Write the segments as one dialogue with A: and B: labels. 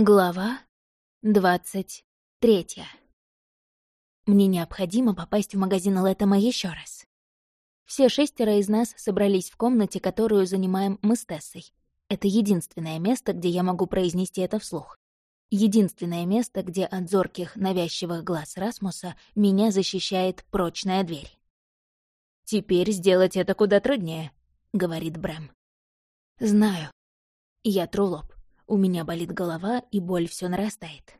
A: Глава двадцать третья. Мне необходимо попасть в магазин Лэттема еще раз. Все шестеро из нас собрались в комнате, которую занимаем мы с Тессой. Это единственное место, где я могу произнести это вслух. Единственное место, где от зорких, навязчивых глаз Расмуса меня защищает прочная дверь. «Теперь сделать это куда труднее», — говорит Брэм. «Знаю». Я тру лоб. У меня болит голова, и боль все нарастает.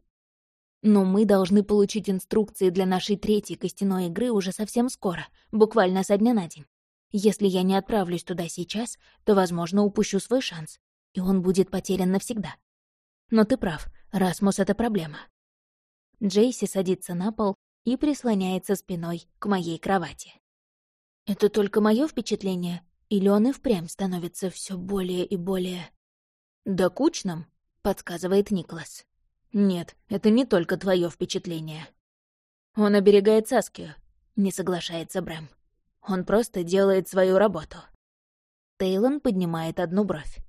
A: Но мы должны получить инструкции для нашей третьей костяной игры уже совсем скоро, буквально со дня на день. Если я не отправлюсь туда сейчас, то, возможно, упущу свой шанс, и он будет потерян навсегда. Но ты прав, Расмус — это проблема. Джейси садится на пол и прислоняется спиной к моей кровати. Это только мое впечатление, или он и впрямь становится все более и более... «Да кучным», — подсказывает Никлас. «Нет, это не только твое впечатление». «Он оберегает Саскию», — не соглашается Брэм. «Он просто делает свою работу». Тейлон поднимает одну бровь.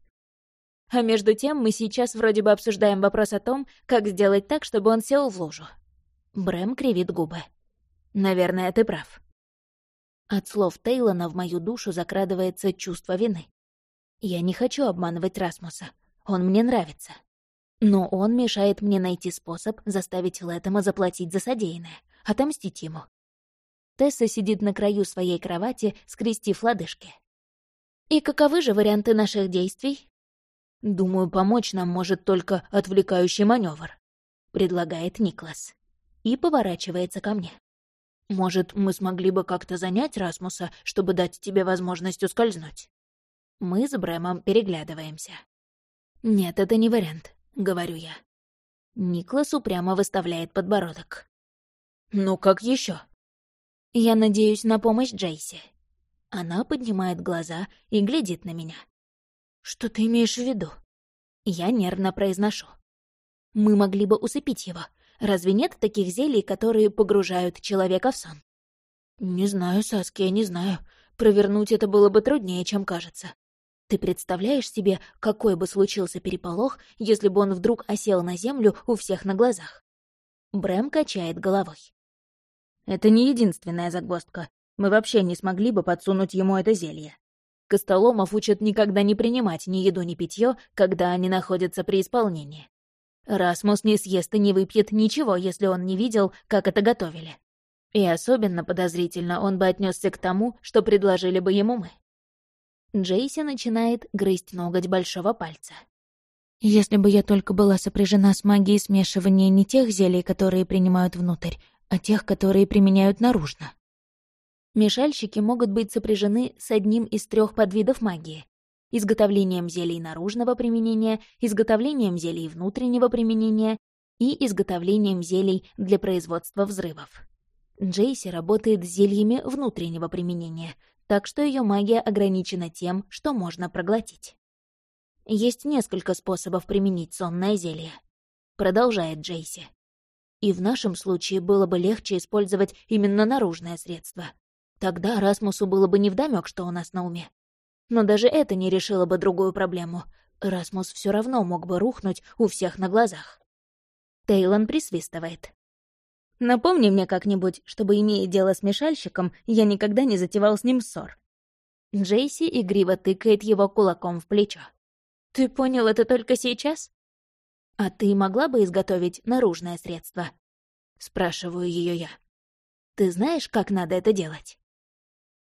A: А между тем мы сейчас вроде бы обсуждаем вопрос о том, как сделать так, чтобы он сел в лужу. Брэм кривит губы. «Наверное, ты прав». От слов Тейлона в мою душу закрадывается чувство вины. Я не хочу обманывать Расмуса. Он мне нравится. Но он мешает мне найти способ заставить Лэттема заплатить за содеянное, отомстить ему. Тесса сидит на краю своей кровати, скрестив лодыжки. «И каковы же варианты наших действий?» «Думаю, помочь нам может только отвлекающий маневр, предлагает Никлас. И поворачивается ко мне. «Может, мы смогли бы как-то занять Расмуса, чтобы дать тебе возможность ускользнуть?» Мы с Брэмом переглядываемся. «Нет, это не вариант», — говорю я. Никлас упрямо выставляет подбородок. «Ну как еще? «Я надеюсь на помощь Джейси». Она поднимает глаза и глядит на меня. «Что ты имеешь в виду?» Я нервно произношу. «Мы могли бы усыпить его. Разве нет таких зелий, которые погружают человека в сон?» «Не знаю, Саски, я не знаю. Провернуть это было бы труднее, чем кажется. Ты представляешь себе, какой бы случился переполох, если бы он вдруг осел на землю у всех на глазах? Брэм качает головой. Это не единственная загвоздка. Мы вообще не смогли бы подсунуть ему это зелье. Костоломов учат никогда не принимать ни еду, ни питье, когда они находятся при исполнении. Расмус не съест и не выпьет ничего, если он не видел, как это готовили. И особенно подозрительно он бы отнесся к тому, что предложили бы ему мы. Джейси начинает грызть ноготь большого пальца. «Если бы я только была сопряжена с магией смешивания не тех зелий, которые принимают внутрь, а тех, которые применяют наружно». Мешальщики могут быть сопряжены с одним из трех подвидов магии — изготовлением зелий наружного применения, изготовлением зелий внутреннего применения и изготовлением зелий для производства взрывов. Джейси работает с зельями внутреннего применения, так что ее магия ограничена тем, что можно проглотить. Есть несколько способов применить сонное зелье. Продолжает Джейси. И в нашем случае было бы легче использовать именно наружное средство. Тогда Расмусу было бы невдомёк, что у нас на уме. Но даже это не решило бы другую проблему. Расмус все равно мог бы рухнуть у всех на глазах. Тейлон присвистывает. Напомни мне как-нибудь, чтобы, имея дело с мешальщиком, я никогда не затевал с ним ссор». Джейси игриво тыкает его кулаком в плечо. «Ты понял это только сейчас?» «А ты могла бы изготовить наружное средство?» Спрашиваю ее я. «Ты знаешь, как надо это делать?»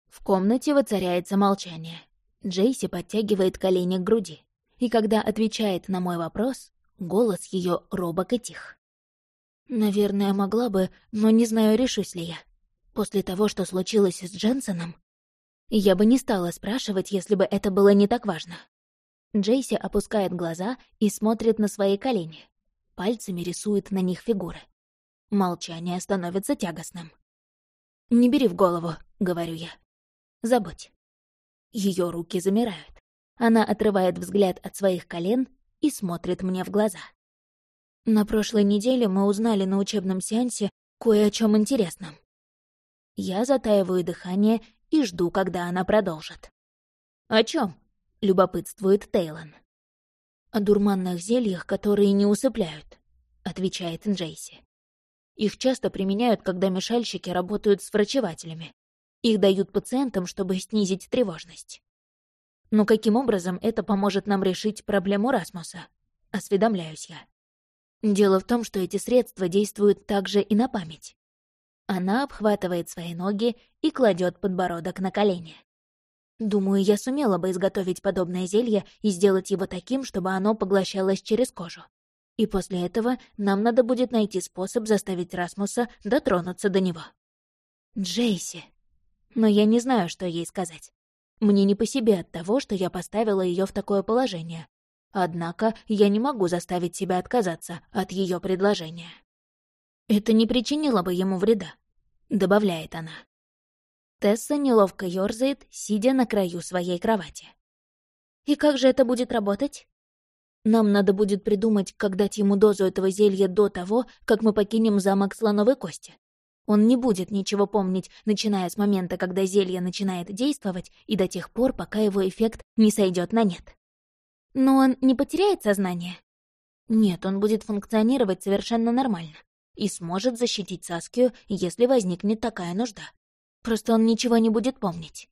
A: В комнате воцаряется молчание. Джейси подтягивает колени к груди. И когда отвечает на мой вопрос, голос ее робок и тих. Наверное, могла бы, но не знаю, решусь ли я. После того, что случилось с Дженсоном, я бы не стала спрашивать, если бы это было не так важно. Джейси опускает глаза и смотрит на свои колени. Пальцами рисует на них фигуры. Молчание становится тягостным. «Не бери в голову», — говорю я. «Забудь». Ее руки замирают. Она отрывает взгляд от своих колен и смотрит мне в глаза. На прошлой неделе мы узнали на учебном сеансе кое о чем интересном. Я затаиваю дыхание и жду, когда она продолжит. «О чем? любопытствует Тейлон. о дурманных зельях, которые не усыпляют», — отвечает Джейси. «Их часто применяют, когда мешальщики работают с врачевателями. Их дают пациентам, чтобы снизить тревожность. Но каким образом это поможет нам решить проблему Расмуса? Осведомляюсь я. Дело в том, что эти средства действуют также и на память. Она обхватывает свои ноги и кладет подбородок на колени. Думаю, я сумела бы изготовить подобное зелье и сделать его таким, чтобы оно поглощалось через кожу. И после этого нам надо будет найти способ заставить Расмуса дотронуться до него. Джейси. Но я не знаю, что ей сказать. Мне не по себе от того, что я поставила ее в такое положение. Однако я не могу заставить себя отказаться от ее предложения. «Это не причинило бы ему вреда», — добавляет она. Тесса неловко ёрзает, сидя на краю своей кровати. «И как же это будет работать?» «Нам надо будет придумать, как дать ему дозу этого зелья до того, как мы покинем замок Слоновой Кости. Он не будет ничего помнить, начиная с момента, когда зелье начинает действовать, и до тех пор, пока его эффект не сойдет на нет. Но он не потеряет сознание? Нет, он будет функционировать совершенно нормально и сможет защитить Саскию, если возникнет такая нужда. Просто он ничего не будет помнить.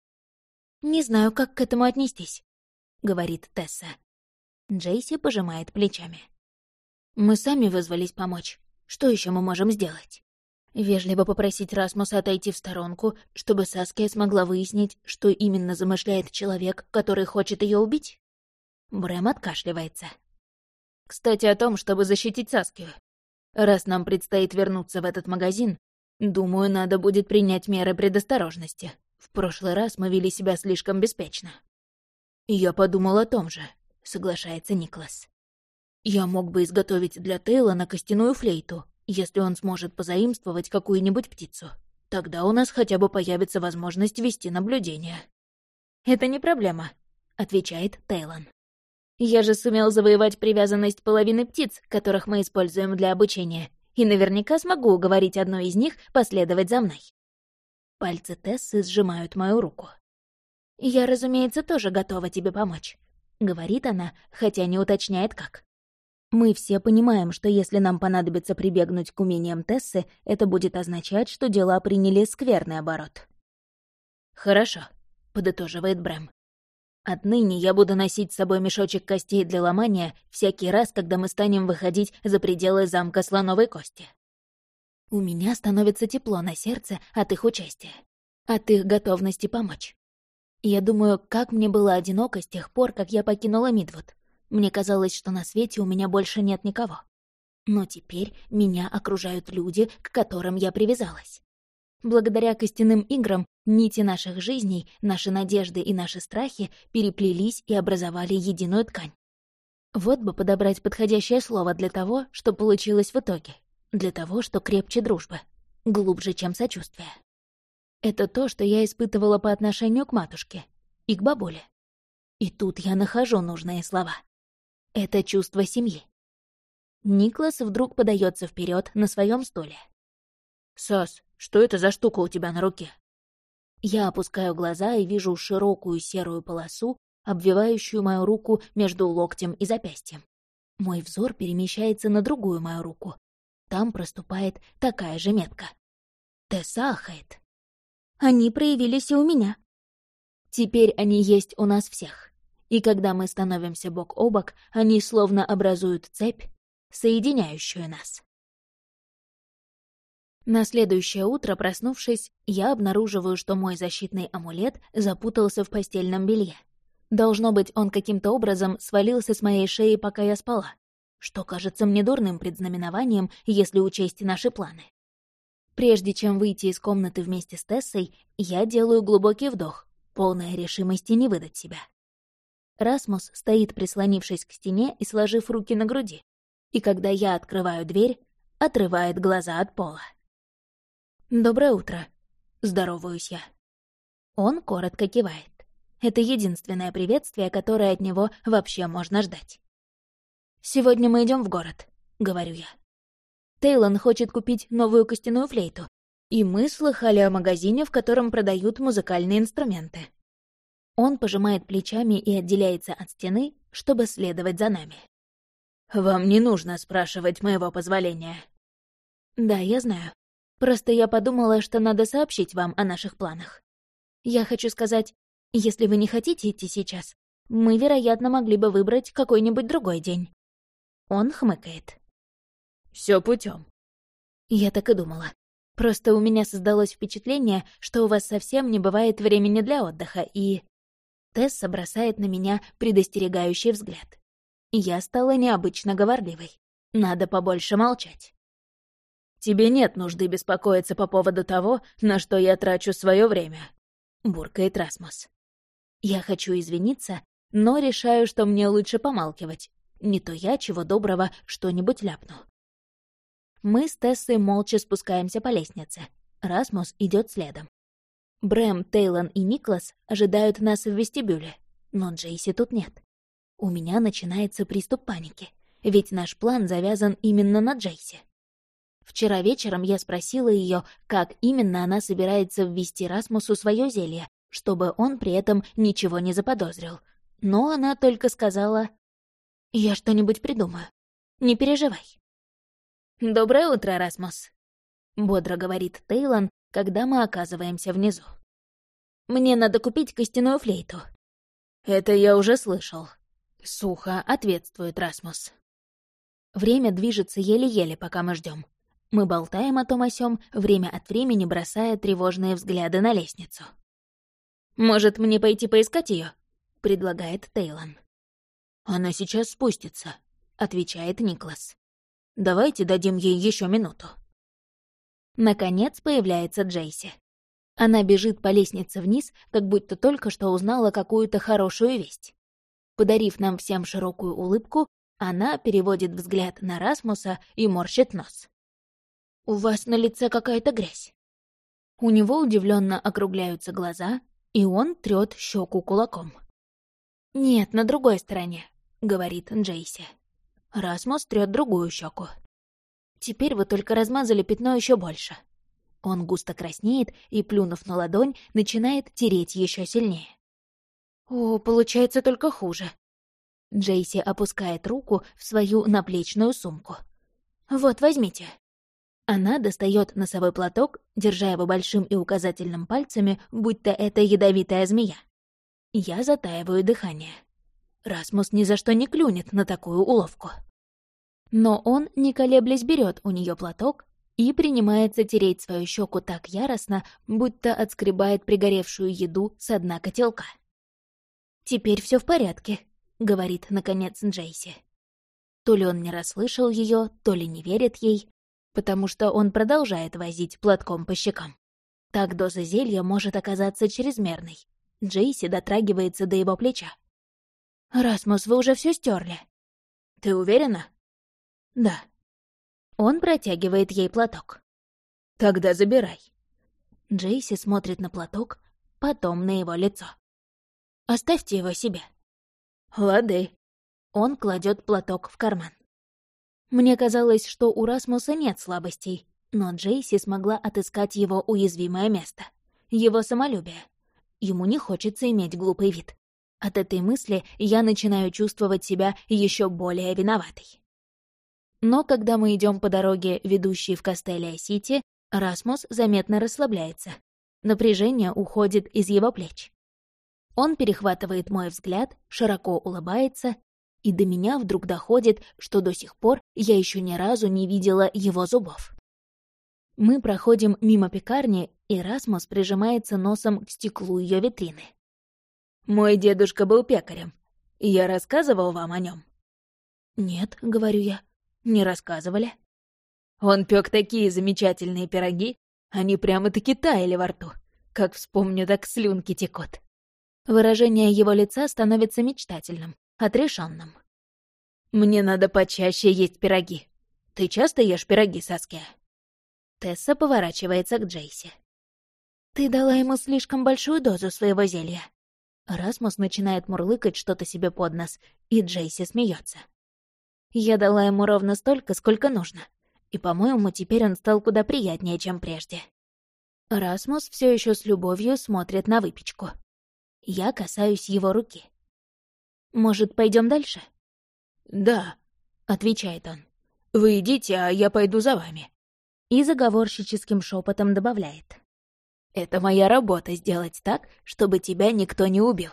A: «Не знаю, как к этому отнестись», — говорит Тесса. Джейси пожимает плечами. «Мы сами вызвались помочь. Что еще мы можем сделать?» Вежливо попросить Расмуса отойти в сторонку, чтобы Саския смогла выяснить, что именно замышляет человек, который хочет ее убить? Брэм откашливается. Кстати, о том, чтобы защитить Саскию. Раз нам предстоит вернуться в этот магазин, думаю, надо будет принять меры предосторожности. В прошлый раз мы вели себя слишком беспечно. Я подумал о том же, соглашается Никлас. Я мог бы изготовить для Тейла на костяную флейту, если он сможет позаимствовать какую-нибудь птицу, тогда у нас хотя бы появится возможность вести наблюдение. «Это не проблема», — отвечает Тейлон. «Я же сумел завоевать привязанность половины птиц, которых мы используем для обучения, и наверняка смогу уговорить одну из них последовать за мной». Пальцы Тессы сжимают мою руку. «Я, разумеется, тоже готова тебе помочь», — говорит она, хотя не уточняет как. Мы все понимаем, что если нам понадобится прибегнуть к умениям Тессы, это будет означать, что дела приняли скверный оборот. «Хорошо», — подытоживает Брэм. «Отныне я буду носить с собой мешочек костей для ломания всякий раз, когда мы станем выходить за пределы замка слоновой кости». У меня становится тепло на сердце от их участия, от их готовности помочь. Я думаю, как мне было одиноко с тех пор, как я покинула Мидвуд. Мне казалось, что на свете у меня больше нет никого. Но теперь меня окружают люди, к которым я привязалась. Благодаря костяным играм нити наших жизней, наши надежды и наши страхи переплелись и образовали единую ткань. Вот бы подобрать подходящее слово для того, что получилось в итоге. Для того, что крепче дружбы. Глубже, чем сочувствие. Это то, что я испытывала по отношению к матушке и к бабуле. И тут я нахожу нужные слова. Это чувство семьи. Никлас вдруг подается вперед на своем стуле. «Сас, что это за штука у тебя на руке?» Я опускаю глаза и вижу широкую серую полосу, обвивающую мою руку между локтем и запястьем. Мой взор перемещается на другую мою руку. Там проступает такая же метка. Тесса ахает. Они проявились и у меня. Теперь они есть у нас всех и когда мы становимся бок о бок, они словно образуют цепь, соединяющую нас. На следующее утро, проснувшись, я обнаруживаю, что мой защитный амулет запутался в постельном белье. Должно быть, он каким-то образом свалился с моей шеи, пока я спала, что кажется мне дурным предзнаменованием, если учесть наши планы. Прежде чем выйти из комнаты вместе с Тессой, я делаю глубокий вдох, полная решимости не выдать себя. Расмус стоит, прислонившись к стене и сложив руки на груди. И когда я открываю дверь, отрывает глаза от пола. «Доброе утро», — здороваюсь я. Он коротко кивает. Это единственное приветствие, которое от него вообще можно ждать. «Сегодня мы идем в город», — говорю я. Тейлон хочет купить новую костяную флейту, и мы слыхали о магазине, в котором продают музыкальные инструменты. Он пожимает плечами и отделяется от стены, чтобы следовать за нами.
B: «Вам не нужно спрашивать моего позволения».
A: «Да, я знаю. Просто я подумала, что надо сообщить вам о наших планах. Я хочу сказать, если вы не хотите идти сейчас, мы, вероятно, могли бы выбрать какой-нибудь другой день». Он хмыкает.
B: Все путем.
A: Я так и думала. Просто у меня создалось впечатление, что у вас совсем не бывает времени для отдыха, и... Тесса бросает на меня предостерегающий взгляд. Я стала необычно говорливой. Надо побольше молчать.
B: «Тебе нет нужды беспокоиться по поводу того, на что я трачу свое время», — буркает Расмус.
A: Я хочу извиниться, но решаю, что мне лучше помалкивать. Не то я, чего доброго, что-нибудь ляпну. Мы с Тессой молча спускаемся по лестнице. Расмус идет следом. Брэм, Тейлон и Никлас ожидают нас в вестибюле, но Джейси тут нет. У меня начинается приступ паники, ведь наш план завязан именно на Джейси. Вчера вечером я спросила ее, как именно она собирается ввести Расмусу свое зелье, чтобы он при этом ничего не заподозрил. Но она только сказала «Я что-нибудь придумаю. Не переживай». «Доброе утро, Расмус», — бодро говорит Тейлон, когда мы оказываемся внизу. «Мне надо купить костяную флейту».
B: «Это я уже слышал», — сухо ответствует Расмус.
A: Время движется еле-еле, пока мы ждем. Мы болтаем о том о сём, время от времени бросая тревожные взгляды на лестницу. «Может, мне пойти поискать ее? предлагает Тейлон.
B: «Она сейчас спустится», — отвечает Никлас. Давайте дадим ей еще минуту».
A: Наконец появляется Джейси. Она бежит по лестнице вниз, как будто только что узнала какую-то хорошую весть. Подарив нам всем широкую улыбку, она переводит взгляд на Расмуса и морщит нос. «У вас на лице какая-то грязь». У него удивленно округляются глаза, и он трёт щеку кулаком. «Нет, на другой стороне», — говорит Джейси. Расмус трёт другую щеку. Теперь вы только размазали пятно еще больше. Он густо краснеет и, плюнув на ладонь, начинает тереть еще сильнее. О, получается только хуже. Джейси опускает руку в свою наплечную сумку. «Вот, возьмите». Она достает носовой платок, держа его большим и указательным пальцами, будто это ядовитая змея. Я затаиваю дыхание. Расмус ни за что не клюнет на такую уловку. Но он, не колеблясь, берет у нее платок и принимается тереть свою щеку так яростно, будто отскребает пригоревшую еду с дна котелка. «Теперь все в порядке», — говорит, наконец, Джейси. То ли он не расслышал ее, то ли не верит ей, потому что он продолжает возить платком по щекам. Так доза зелья может оказаться чрезмерной. Джейси дотрагивается до его плеча. «Расмус, вы уже все стерли. «Ты уверена?» «Да». Он протягивает ей платок.
B: «Тогда забирай».
A: Джейси смотрит на платок, потом на его лицо. «Оставьте его себе».
B: «Лады».
A: Он кладет платок в карман. Мне казалось, что у Расмуса нет слабостей, но Джейси смогла отыскать его уязвимое место. Его самолюбие. Ему не хочется иметь глупый вид. От этой мысли я начинаю чувствовать себя еще более виноватой. Но когда мы идем по дороге, ведущей в Кастелия-Сити, Расмус заметно расслабляется. Напряжение уходит из его плеч. Он перехватывает мой взгляд, широко улыбается, и до меня вдруг доходит, что до сих пор я еще ни разу не видела его зубов. Мы проходим мимо пекарни, и Расмус прижимается носом к стеклу ее витрины.
B: Мой дедушка был пекарем. Я рассказывал вам о нем.
A: Нет, говорю я, не рассказывали.
B: Он пек такие замечательные пироги, они прямо-таки таяли во рту. Как вспомню, так слюнки текут.
A: Выражение его лица становится мечтательным, отрешенным.
B: «Мне надо почаще есть пироги. Ты часто ешь пироги, Саския?»
A: Тесса поворачивается к Джейси. «Ты дала ему слишком большую дозу своего зелья», Расмус начинает мурлыкать что-то себе под нос, и Джейси смеется. Я дала ему ровно столько, сколько нужно. И, по-моему, теперь он стал куда приятнее, чем прежде. Расмус все еще с любовью смотрит на выпечку. Я касаюсь его руки. «Может, пойдем дальше?»
B: «Да».
A: — отвечает он.
B: «Вы идите, а я пойду за вами».
A: И заговорщическим шепотом добавляет.
B: «Это моя работа — сделать так, чтобы тебя никто не убил».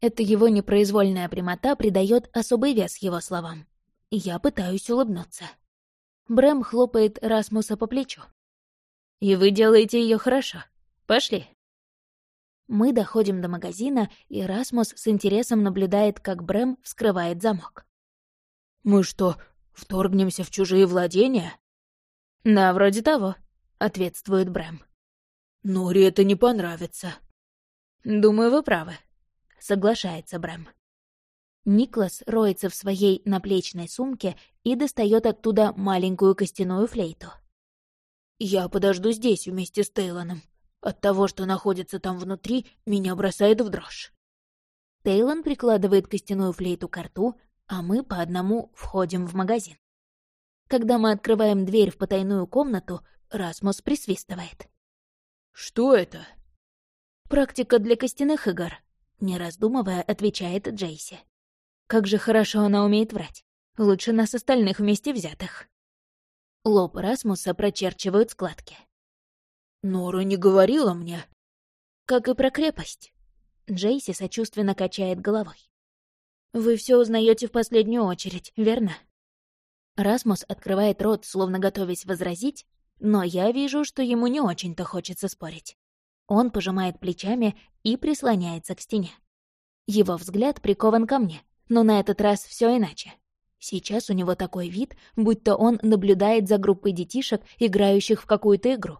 A: Это его непроизвольная прямота придает особый вес его словам. Я пытаюсь улыбнуться. Брэм хлопает Расмуса по плечу.
B: «И вы делаете ее хорошо. Пошли».
A: Мы доходим до магазина, и Расмус с интересом наблюдает, как Брэм вскрывает замок.
B: «Мы что, вторгнемся в чужие владения?»
A: «Да, вроде того», — ответствует Брэм.
B: «Нори это не понравится».
A: «Думаю, вы правы», — соглашается Брэм. Никлас роется в своей наплечной сумке и достает оттуда маленькую костяную флейту.
B: «Я подожду здесь вместе с Тейлоном. От того, что находится там внутри, меня бросает в дрожь».
A: Тейлон прикладывает костяную флейту к рту, а мы по одному входим в магазин. Когда мы открываем дверь в потайную комнату, Расмус присвистывает.
B: «Что это?»
A: «Практика для костяных игр», — не раздумывая, отвечает Джейси. Как же хорошо она умеет врать. Лучше нас остальных вместе взятых. Лоб Расмуса прочерчивают складки.
B: Нора не говорила мне.
A: Как и про крепость. Джейси сочувственно качает головой. Вы все узнаете в последнюю очередь, верно? Расмус открывает рот, словно готовясь возразить, но я вижу, что ему не очень-то хочется спорить. Он пожимает плечами и прислоняется к стене. Его взгляд прикован ко мне, но на этот раз все иначе. Сейчас у него такой вид, будто он наблюдает за группой детишек, играющих в какую-то игру.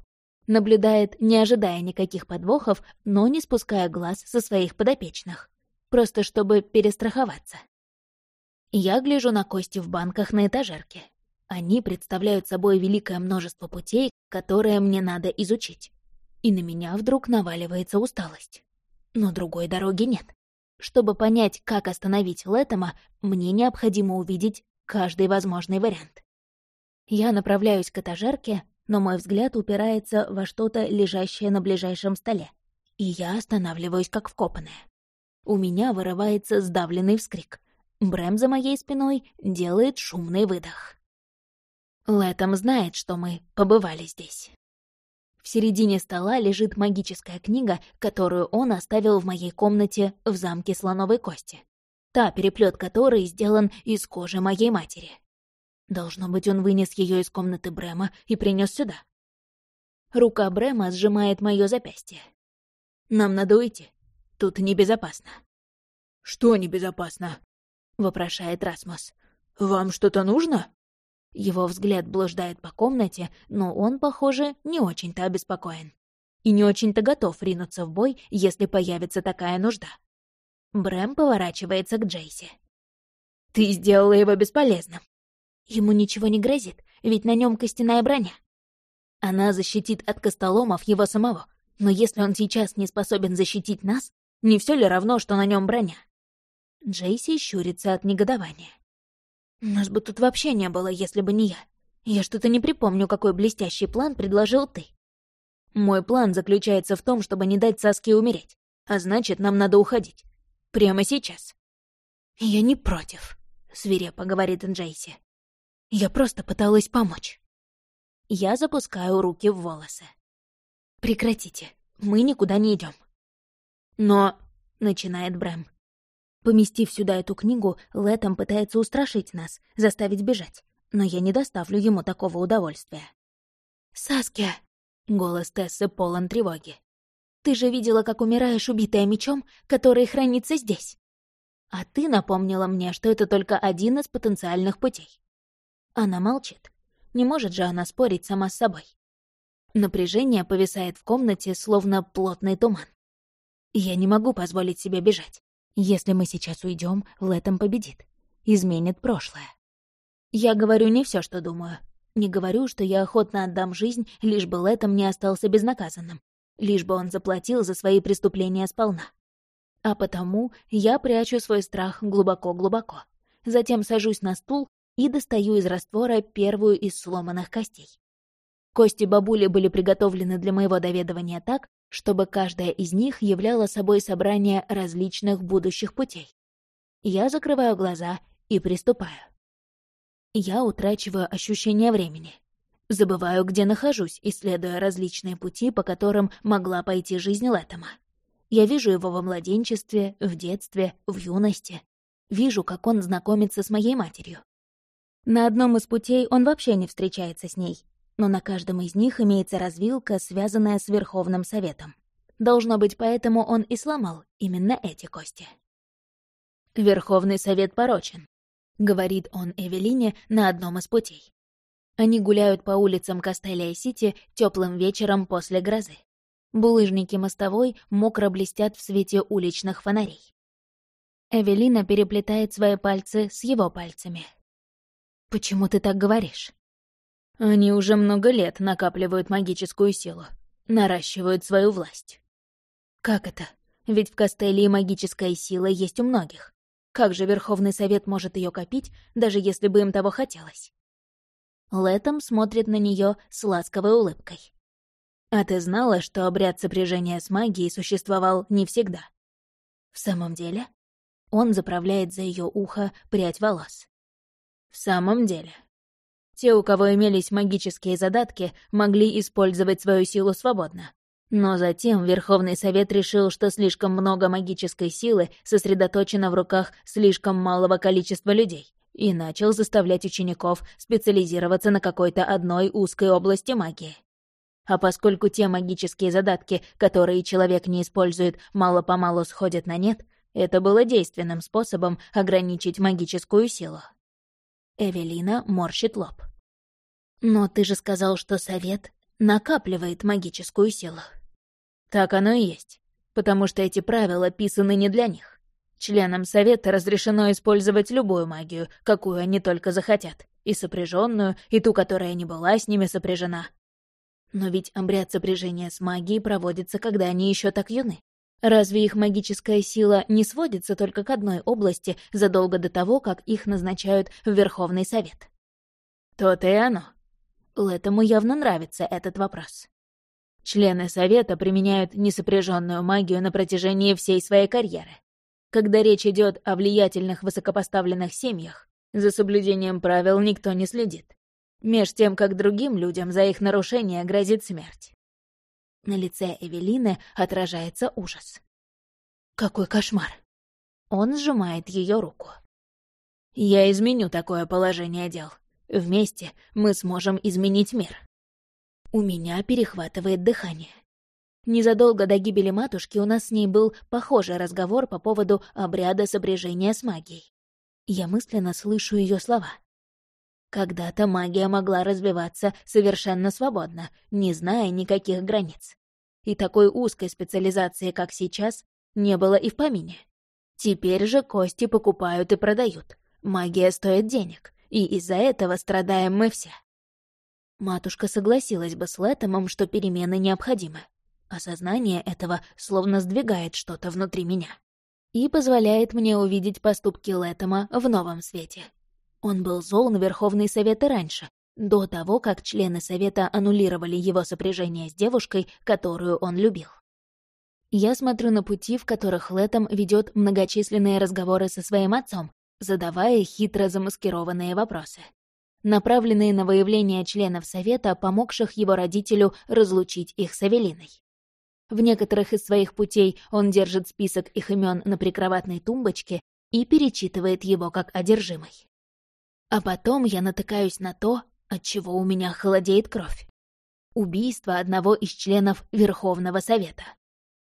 A: Наблюдает, не ожидая никаких подвохов, но не спуская глаз со своих подопечных. Просто чтобы перестраховаться. Я гляжу на кости в банках на этажерке. Они представляют собой великое множество путей, которые мне надо изучить. И на меня вдруг наваливается усталость. Но другой дороги нет. Чтобы понять, как остановить Лэттема, мне необходимо увидеть каждый возможный вариант. Я направляюсь к этажерке, но мой взгляд упирается во что-то, лежащее на ближайшем столе. И я останавливаюсь как вкопанная. У меня вырывается сдавленный вскрик. Брэм за моей спиной делает шумный выдох. Лэттем знает, что мы побывали здесь. В середине стола лежит магическая книга, которую он оставил в моей комнате в замке слоновой кости. Та, переплет которой сделан из кожи моей матери. Должно быть, он вынес ее из комнаты Брема и принес сюда. Рука Брема сжимает мое запястье. Нам надо уйти. Тут небезопасно.
B: «Что небезопасно?» — вопрошает Расмус. «Вам что-то нужно?»
A: Его взгляд блуждает по комнате, но он, похоже, не очень-то обеспокоен. И не очень-то готов ринуться в бой, если появится такая нужда. Брэм поворачивается к Джейси. «Ты сделала его бесполезным. Ему ничего не грозит, ведь на нем костяная броня. Она защитит от костоломов его самого, но если он сейчас не способен защитить нас, не все ли равно, что на нем броня?» Джейси щурится от негодования. Нас бы тут вообще не было, если бы не я. Я что-то не припомню, какой блестящий план предложил ты. Мой план заключается в том, чтобы не дать Саске умереть. А значит, нам надо уходить. Прямо сейчас. Я не против, — свирепо говорит Джейси. Я просто пыталась помочь. Я запускаю руки в волосы. Прекратите. Мы никуда не идем. Но... — начинает Брэм. Поместив сюда эту книгу, Лэтом пытается устрашить нас, заставить бежать, но я не доставлю ему такого удовольствия. «Саския!» — голос Тессы полон тревоги. «Ты же видела, как умираешь, убитая мечом, который хранится здесь. А ты напомнила мне, что это только один из потенциальных путей». Она молчит. Не может же она спорить сама с собой. Напряжение повисает в комнате, словно плотный туман. Я не могу позволить себе бежать. Если мы сейчас уйдем, Лэттем победит. Изменит прошлое. Я говорю не все, что думаю. Не говорю, что я охотно отдам жизнь, лишь бы Лэттем не остался безнаказанным. Лишь бы он заплатил за свои преступления сполна. А потому я прячу свой страх глубоко-глубоко. Затем сажусь на стул и достаю из раствора первую из сломанных костей. Кости бабули были приготовлены для моего доведывания так, чтобы каждая из них являла собой собрание различных будущих путей. Я закрываю глаза и приступаю. Я утрачиваю ощущение времени. Забываю, где нахожусь, исследуя различные пути, по которым могла пойти жизнь Лэттема. Я вижу его во младенчестве, в детстве, в юности. Вижу, как он знакомится с моей матерью. На одном из путей он вообще не встречается с ней, но на каждом из них имеется развилка, связанная с Верховным Советом. Должно быть, поэтому он и сломал именно эти кости. Верховный Совет порочен. — говорит он Эвелине на одном из путей. Они гуляют по улицам Кастелия-Сити теплым вечером после грозы. Булыжники мостовой мокро блестят в свете уличных фонарей. Эвелина переплетает свои пальцы с его пальцами. «Почему ты так говоришь?» «Они уже много лет накапливают магическую силу, наращивают свою власть». «Как это? Ведь в Кастелии магическая сила есть у многих. Как же Верховный Совет может ее копить, даже если бы им того хотелось? Летом смотрит на нее с ласковой улыбкой. «А ты знала, что обряд сопряжения с магией существовал не всегда?» «В самом деле?» Он заправляет за ее ухо прядь волос. «В самом деле?» Те, у кого имелись магические задатки, могли использовать свою силу свободно. Но затем Верховный Совет решил, что слишком много магической силы сосредоточено в руках слишком малого количества людей, и начал заставлять учеников специализироваться на какой-то одной узкой области магии. А поскольку те магические задатки, которые человек не использует, мало-помалу сходят на нет, это было действенным способом ограничить магическую силу. Эвелина морщит лоб. «Но ты же сказал, что совет накапливает магическую силу». Так оно и есть. Потому что эти правила писаны не для них. Членам Совета разрешено использовать любую магию, какую они только захотят. И сопряженную, и ту, которая не была с ними сопряжена. Но ведь обряд сопряжения с магией проводится, когда они еще так юны. Разве их магическая сила не сводится только к одной области задолго до того, как их назначают в Верховный Совет? То-то и оно. Лэтому явно нравится этот вопрос. Члены Совета применяют несопряженную магию на протяжении всей своей карьеры. Когда речь идет о влиятельных высокопоставленных семьях, за соблюдением правил никто не следит. Меж тем, как другим людям за их нарушение грозит смерть. На лице Эвелины отражается ужас. Какой кошмар. Он сжимает ее руку. Я изменю такое положение дел. Вместе мы сможем изменить мир. У меня перехватывает дыхание. Незадолго до гибели матушки у нас с ней был похожий разговор по поводу обряда сопряжения с магией. Я мысленно слышу ее слова. Когда-то магия могла развиваться совершенно свободно, не зная никаких границ. И такой узкой специализации, как сейчас, не было и в помине. Теперь же кости покупают и продают. Магия стоит денег, и из-за этого страдаем мы все. Матушка согласилась бы с Лэтомом, что перемены необходимы. Осознание этого словно сдвигает что-то внутри меня. И позволяет мне увидеть поступки Лэтома в новом свете. Он был зол на Верховный Совет и раньше, до того, как члены Совета аннулировали его сопряжение с девушкой, которую он любил. Я смотрю на пути, в которых Лэтом ведет многочисленные разговоры со своим отцом, задавая хитро замаскированные вопросы направленные на выявление членов Совета, помогших его родителю разлучить их с Авелиной. В некоторых из своих путей он держит список их имен на прикроватной тумбочке и перечитывает его как одержимый. А потом я натыкаюсь на то, от чего у меня холодеет кровь. Убийство одного из членов Верховного Совета.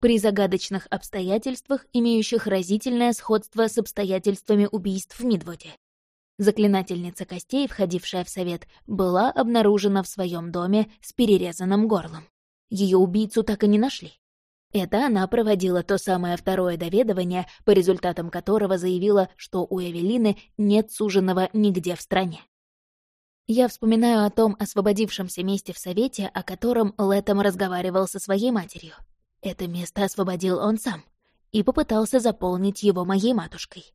A: При загадочных обстоятельствах, имеющих разительное сходство с обстоятельствами убийств в Мидвуде. Заклинательница костей, входившая в совет, была обнаружена в своем доме с перерезанным горлом. Ее убийцу так и не нашли. Это она проводила то самое второе доведование, по результатам которого заявила, что у Эвелины нет суженого нигде в стране. Я вспоминаю о том освободившемся месте в Совете, о котором Летом разговаривал со своей матерью. Это место освободил он сам и попытался заполнить его моей матушкой.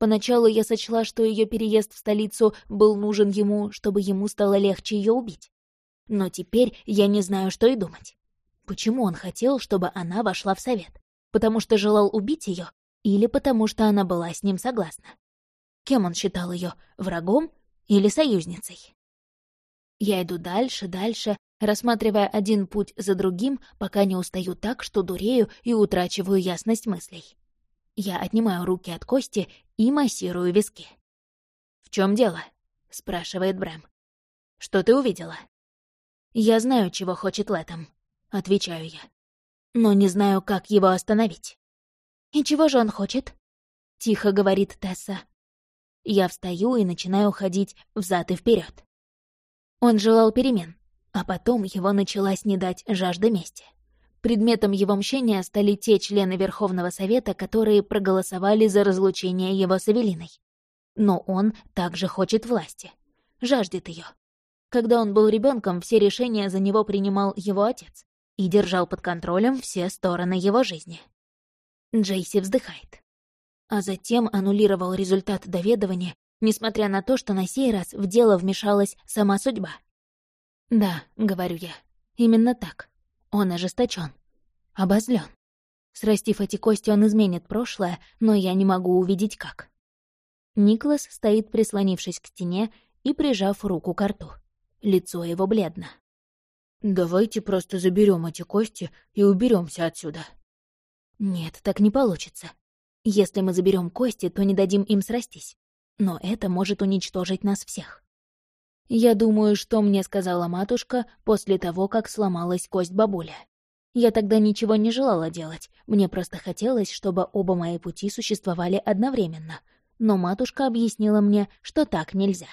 A: Поначалу я сочла, что ее переезд в столицу был нужен ему, чтобы ему стало легче ее убить. Но теперь я не знаю, что и думать. Почему он хотел, чтобы она вошла в совет? Потому что желал убить ее, или потому что она была с ним согласна? Кем он считал ее? Врагом или союзницей. Я иду дальше, дальше, рассматривая один путь за другим, пока не устаю так, что дурею и утрачиваю ясность мыслей. Я отнимаю руки от кости и массирую виски. «В чем дело?» — спрашивает Брэм. «Что ты увидела?» «Я знаю, чего хочет Лэтом», — отвечаю я. «Но не знаю, как его остановить». «И чего же он хочет?» — тихо говорит Тесса. Я встаю и начинаю ходить взад и вперед. Он желал перемен, а потом его началась не дать жажда мести. Предметом его мщения стали те члены Верховного Совета, которые проголосовали за разлучение его с Эвелиной. Но он также хочет власти, жаждет ее. Когда он был ребенком, все решения за него принимал его отец и держал под контролем все стороны его жизни. Джейси вздыхает. А затем аннулировал результат доведывания, несмотря на то, что на сей раз в дело вмешалась сама судьба. «Да», — говорю я, — «именно так. Он ожесточен, обозлен. Срастив эти кости, он изменит прошлое, но я не могу увидеть как». Никлас стоит, прислонившись к стене и прижав руку к рту. Лицо его бледно. «Давайте просто заберем эти кости и уберемся отсюда». «Нет, так не получится. Если мы заберем кости, то не дадим им срастись. Но это может уничтожить нас всех. Я думаю, что мне сказала матушка после того, как сломалась кость бабуля. Я тогда ничего не желала делать, мне просто хотелось, чтобы оба мои пути существовали одновременно. Но матушка объяснила мне, что так нельзя.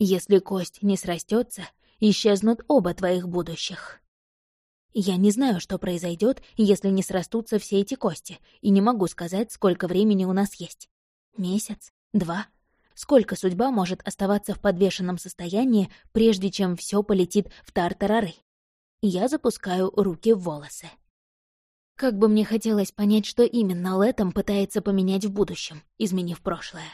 A: Если кость не срастется, исчезнут оба твоих будущих. Я не знаю, что произойдет, если не срастутся все эти кости, и не могу сказать, сколько времени у нас есть. Месяц? Два? Сколько судьба может оставаться в подвешенном состоянии, прежде чем все полетит в тартарары? Я запускаю руки в волосы. Как бы мне хотелось понять, что именно Лэтом пытается поменять в будущем, изменив прошлое.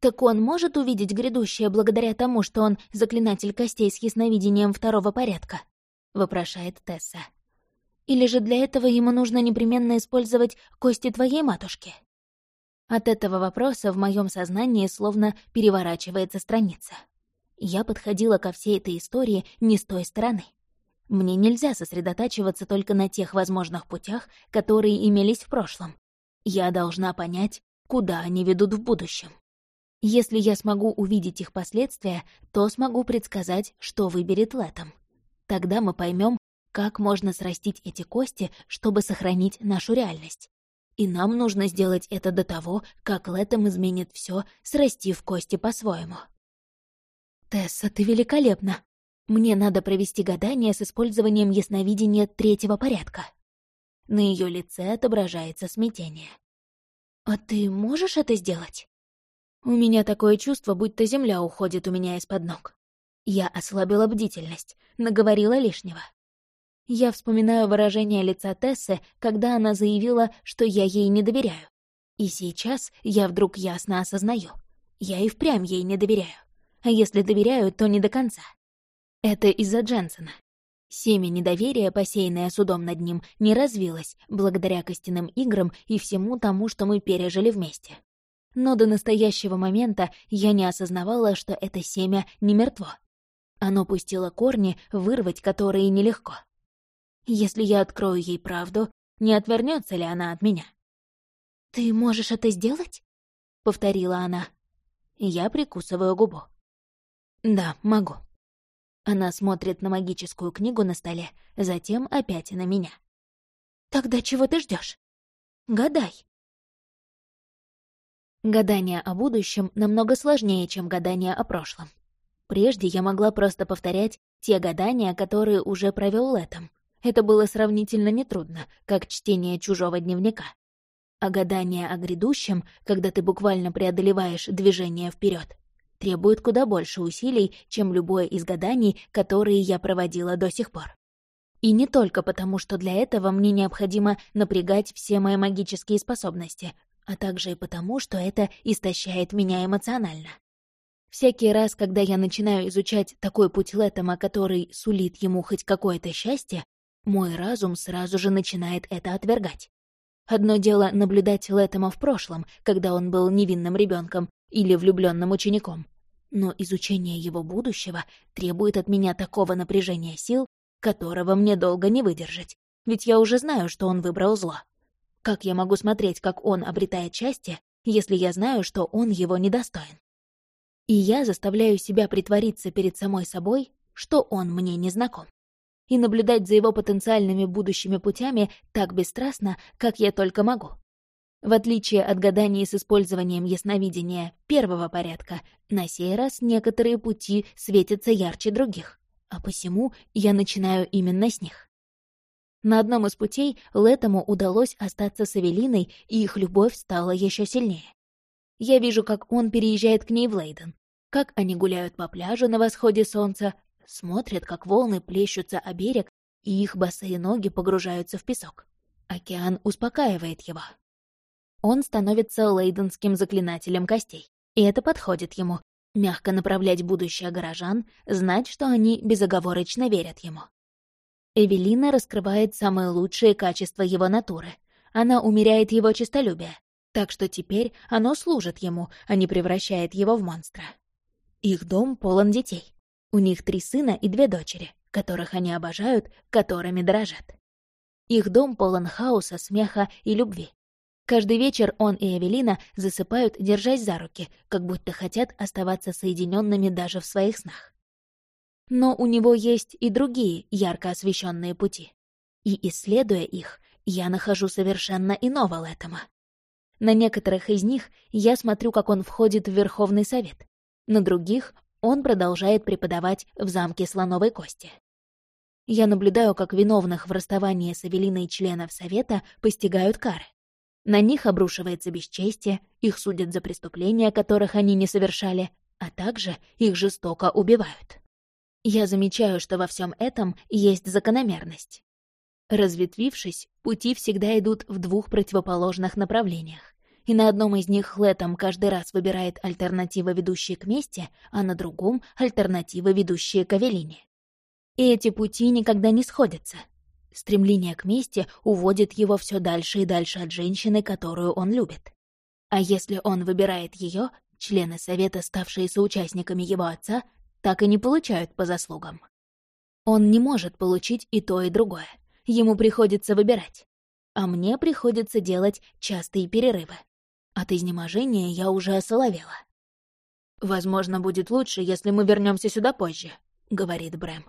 A: Так он может увидеть грядущее благодаря тому, что он заклинатель костей с ясновидением второго порядка? Вопрошает Тесса. Или же для этого ему нужно непременно использовать кости твоей матушки? От этого вопроса в моем сознании словно переворачивается страница. Я подходила ко всей этой истории не с той стороны. Мне нельзя сосредотачиваться только на тех возможных путях, которые имелись в прошлом. Я должна понять, куда они ведут в будущем. Если я смогу увидеть их последствия, то смогу предсказать, что выберет Лэтом. Тогда мы поймем, как можно срастить эти кости, чтобы сохранить нашу реальность. И нам нужно сделать это до того, как Лэтом изменит все, срастив кости по-своему. «Тесса, ты великолепна. Мне надо провести гадание с использованием ясновидения третьего порядка». На ее лице отображается смятение. «А ты можешь это сделать?» У меня такое чувство, будто земля уходит у меня из-под ног. Я ослабила бдительность, наговорила лишнего. Я вспоминаю выражение лица Тессы, когда она заявила, что я ей не доверяю. И сейчас я вдруг ясно осознаю. Я и впрямь ей не доверяю. А если доверяю, то не до конца. Это из-за Дженсона. Семя недоверия, посеянное судом над ним, не развилось благодаря костяным играм и всему тому, что мы пережили вместе но до настоящего момента я не осознавала, что это семя не мертво. Оно пустило корни, вырвать которые нелегко. Если я открою ей правду, не отвернется ли она от меня? «Ты можешь это сделать?» — повторила она. Я прикусываю губу. «Да, могу». Она смотрит на магическую книгу на столе, затем опять на меня. «Тогда чего ты ждешь? Гадай». Гадание о будущем намного сложнее, чем гадание о прошлом. Прежде я могла просто повторять те гадания, которые уже провел летом. Это было сравнительно нетрудно, как чтение чужого дневника. А гадание о грядущем, когда ты буквально преодолеваешь движение вперед, требует куда больше усилий, чем любое из гаданий, которые я проводила до сих пор. И не только потому, что для этого мне необходимо напрягать все мои магические способности, а также и потому, что это истощает меня эмоционально. Всякий раз, когда я начинаю изучать такой путь Лэттема, который сулит ему хоть какое-то счастье, мой разум сразу же начинает это отвергать. Одно дело наблюдать Лэттема в прошлом, когда он был невинным ребенком или влюбленным учеником. Но изучение его будущего требует от меня такого напряжения сил, которого мне долго не выдержать, ведь я уже знаю, что он выбрал зло. Как я могу смотреть, как он обретает счастье, если я знаю, что он его недостоин? И я заставляю себя притвориться перед самой собой, что он мне не знаком. И наблюдать за его потенциальными будущими путями так бесстрастно, как я только могу. В отличие от гаданий с использованием ясновидения первого порядка, на сей раз некоторые пути светятся ярче других, а посему я начинаю именно с них. На одном из путей Летому удалось остаться с Эвелиной, и их любовь стала еще сильнее. Я вижу, как он переезжает к ней в Лейден, как они гуляют по пляжу на восходе солнца, смотрят, как волны плещутся о берег, и их босые ноги погружаются в песок. Океан успокаивает его. Он становится лейденским заклинателем костей, и это подходит ему. Мягко направлять будущее горожан, знать, что они безоговорочно верят ему. Эвелина раскрывает самые лучшие качества его натуры. Она умеряет его честолюбие, так что теперь оно служит ему, а не превращает его в монстра. Их дом полон детей. У них три сына и две дочери, которых они обожают, которыми дорожат. Их дом полон хаоса, смеха и любви. Каждый вечер он и Эвелина засыпают, держась за руки, как будто хотят оставаться соединенными даже в своих снах. Но у него есть и другие ярко освещенные пути. И, исследуя их, я нахожу совершенно иного Лэттема. На некоторых из них я смотрю, как он входит в Верховный Совет. На других он продолжает преподавать в замке Слоновой Кости. Я наблюдаю, как виновных в расставании с Эвелиной членов Совета постигают кары. На них обрушивается бесчестие, их судят за преступления, которых они не совершали, а также их жестоко убивают. Я замечаю, что во всем этом есть закономерность. Разветвившись, пути всегда идут в двух противоположных направлениях. И на одном из них Летом каждый раз выбирает альтернативы, ведущие к мести, а на другом — альтернативы, ведущие к Авелине. И эти пути никогда не сходятся, Стремление к мести уводит его все дальше и дальше от женщины, которую он любит. А если он выбирает ее, члены совета, ставшие соучастниками его отца, так и не получают по заслугам. Он не может получить и то, и другое. Ему приходится выбирать. А мне приходится делать частые перерывы. От изнеможения я уже осоловела. «Возможно, будет лучше, если мы вернемся сюда позже», — говорит Брэм.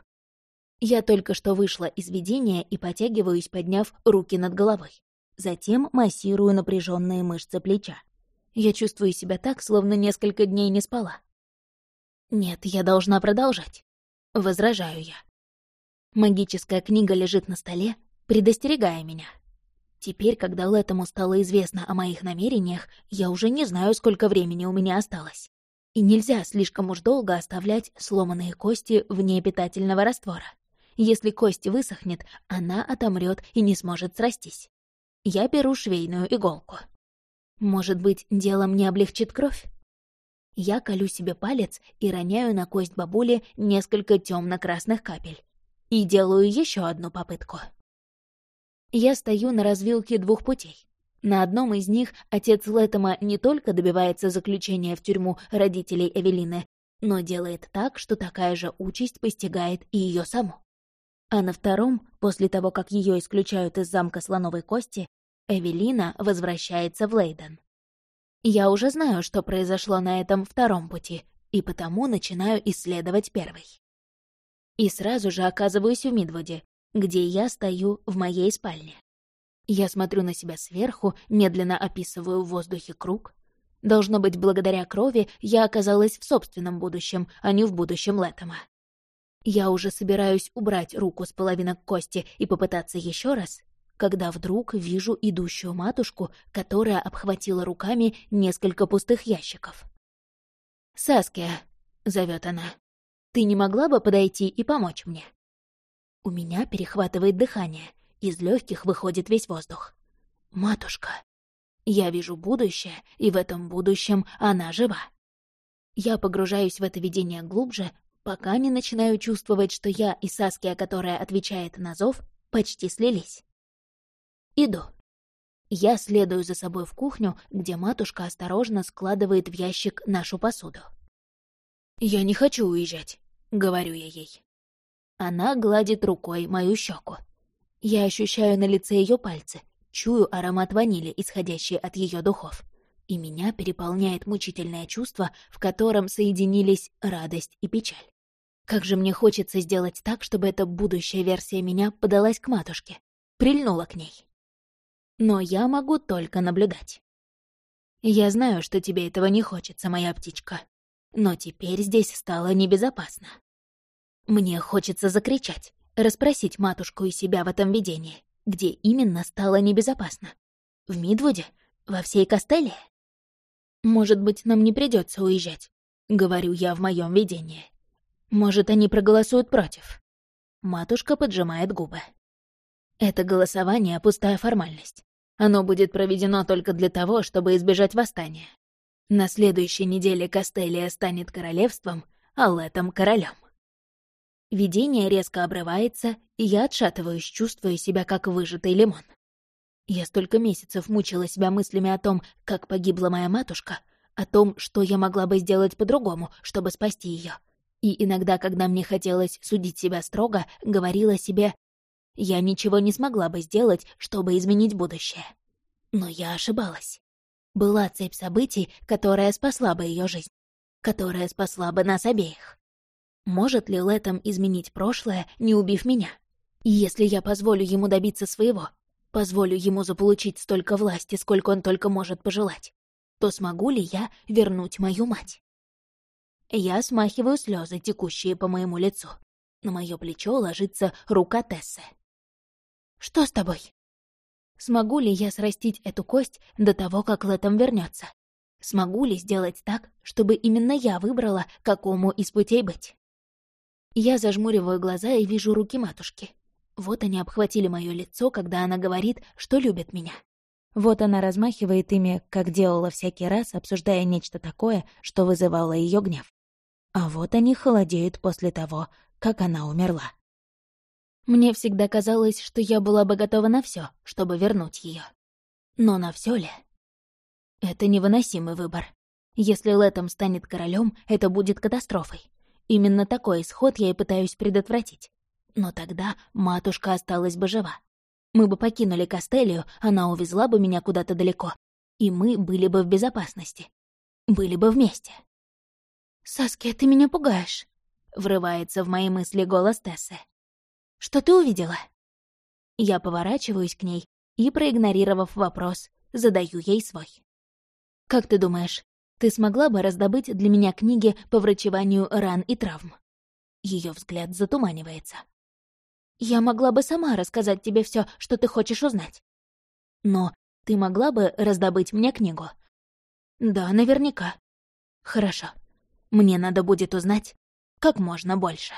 A: Я только что вышла из видения и потягиваюсь, подняв руки над головой. Затем массирую напряженные мышцы плеча. Я чувствую себя так, словно несколько дней не спала. Нет, я должна продолжать. Возражаю я. Магическая книга лежит на столе, предостерегая меня. Теперь, когда Лэтому стало известно о моих намерениях, я уже не знаю, сколько времени у меня осталось. И нельзя слишком уж долго оставлять сломанные кости вне питательного раствора. Если кость высохнет, она отомрет и не сможет срастись. Я беру швейную иголку. Может быть, дело мне облегчит кровь? Я колю себе палец и роняю на кость бабули несколько темно красных капель. И делаю еще одну попытку. Я стою на развилке двух путей. На одном из них отец Лэттема не только добивается заключения в тюрьму родителей Эвелины, но делает так, что такая же участь постигает и ее саму. А на втором, после того, как ее исключают из замка Слоновой Кости, Эвелина возвращается в Лейден. Я уже знаю, что произошло на этом втором пути, и потому начинаю исследовать первый. И сразу же оказываюсь в Мидвуде, где я стою в моей спальне. Я смотрю на себя сверху, медленно описываю в воздухе круг. Должно быть, благодаря крови я оказалась в собственном будущем, а не в будущем Лэттема. Я уже собираюсь убрать руку с половинок кости и попытаться еще раз, когда вдруг вижу идущую матушку, которая обхватила руками несколько пустых ящиков. «Саския», — зовет она, — «ты не могла бы подойти и помочь мне?» У меня перехватывает дыхание, из легких выходит весь воздух. «Матушка». Я вижу будущее, и в этом будущем она жива. Я погружаюсь в это видение глубже, пока не начинаю чувствовать, что я и Саския, которая отвечает на зов, почти слились. Иду. Я следую за собой в кухню, где матушка осторожно складывает в ящик нашу посуду.
B: «Я не хочу уезжать», — говорю я ей.
A: Она гладит рукой мою щеку. Я ощущаю на лице ее пальцы, чую аромат ванили, исходящий от ее духов. И меня переполняет мучительное чувство, в котором соединились радость и печаль. Как же мне хочется сделать так, чтобы эта будущая версия меня подалась к матушке, прильнула к ней. Но я могу только наблюдать. Я знаю, что тебе этого не хочется, моя птичка. Но теперь здесь стало небезопасно. Мне хочется закричать, расспросить матушку и себя в этом видении, где именно стало небезопасно. В Мидвуде? Во всей Костелле? Может быть, нам не придется уезжать, говорю я в моем видении. Может, они проголосуют против. Матушка поджимает губы. Это голосование — пустая формальность. Оно будет проведено только для того, чтобы избежать восстания. На следующей неделе Костелия станет королевством, а Летом — королем. Видение резко обрывается, и я отшатываюсь, чувствуя себя как выжатый лимон. Я столько месяцев мучила себя мыслями о том, как погибла моя матушка, о том, что я могла бы сделать по-другому, чтобы спасти ее. И иногда, когда мне хотелось судить себя строго, говорила себе, я ничего не смогла бы сделать, чтобы изменить будущее. Но я ошибалась. Была цепь событий, которая спасла бы ее жизнь, которая спасла бы нас обеих. Может ли Летом изменить прошлое, не убив меня? Если я позволю ему добиться своего, позволю ему заполучить столько власти, сколько он только может пожелать, то смогу ли я вернуть мою мать? Я смахиваю слезы, текущие по моему лицу. На мое плечо ложится рука Тессы. «Что с тобой?» Смогу ли я срастить эту кость до того, как Летом вернется? Смогу ли сделать так, чтобы именно я выбрала, какому из путей быть? Я зажмуриваю глаза и вижу руки матушки. Вот они обхватили мое лицо, когда она говорит, что любит меня. Вот она размахивает ими, как делала всякий раз, обсуждая нечто такое, что вызывало ее гнев. А вот они холодеют после того, как она умерла. Мне всегда казалось, что я была бы готова на все, чтобы вернуть ее. Но на все ли? Это невыносимый выбор. Если Летом станет королем, это будет катастрофой. Именно такой исход я и пытаюсь предотвратить. Но тогда матушка осталась бы жива. Мы бы покинули Костелию, она увезла бы меня куда-то далеко, и мы были бы в безопасности. Были бы вместе. «Саския, ты меня пугаешь», — врывается в мои мысли голос Тессы. «Что ты увидела?» Я поворачиваюсь к ней и, проигнорировав вопрос, задаю ей свой. «Как ты думаешь, ты смогла бы раздобыть для меня книги по врачеванию ран и травм?» Ее взгляд затуманивается. «Я могла бы сама рассказать тебе все, что ты хочешь узнать. Но ты могла бы раздобыть мне книгу?» «Да, наверняка». «Хорошо. Мне надо будет узнать как можно больше.